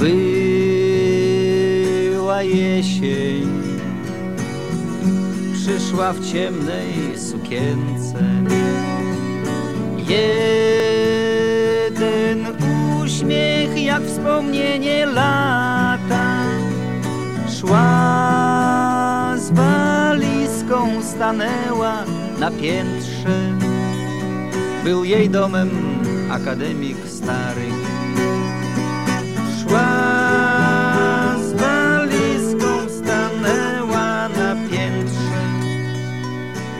Była jesień, przyszła w ciemnej sukience. Jeden uśmiech jak wspomnienie lata Szła z walizką, stanęła na piętrze Był jej domem akademik starych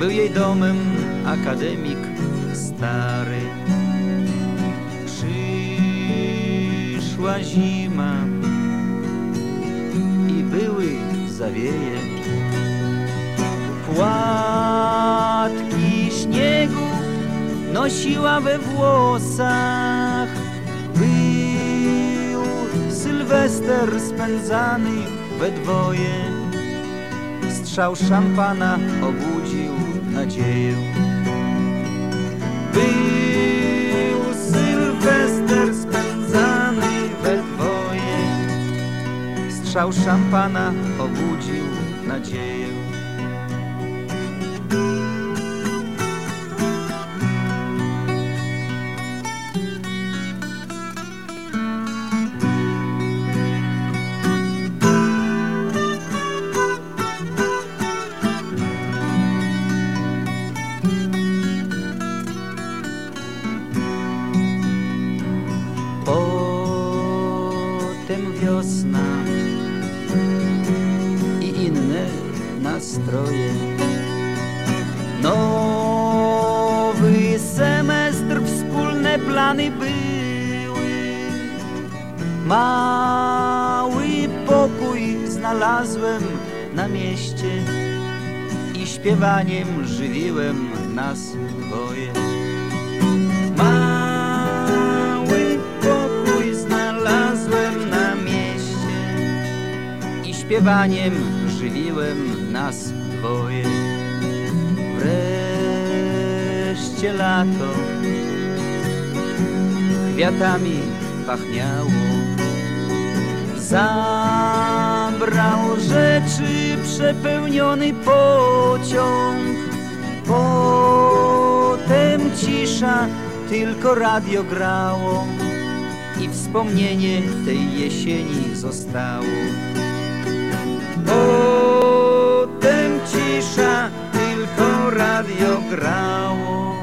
Był jej domem akademik stary. Przyszła zima i były zawieje. Płatki śniegu nosiła we włosach. Był Sylwester spędzany we dwoje. Strzał szampana obudził nadzieję. Był Sylwester spędzany we dwoje. Strzał szampana obudził nadzieję. Potem wiosna i inne nastroje. Nowy semestr, wspólne plany były. Mały pokój znalazłem na mieście i śpiewaniem żywiłem nas dwoje. Śpiewaniem żywiłem nas dwoje. Wreszcie lato kwiatami pachniało. Zabrał rzeczy przepełniony pociąg. Potem cisza, tylko radio grało i wspomnienie tej jesieni zostało. Potem cisza, tylko radio grało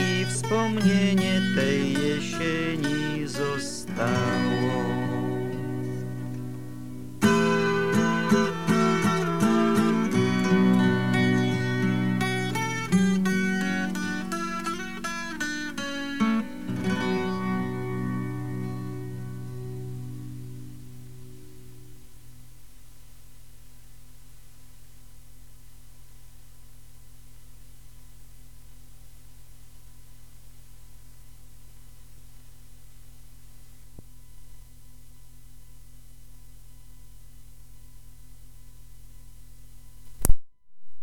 i wspomnienie tej jesieni zostało.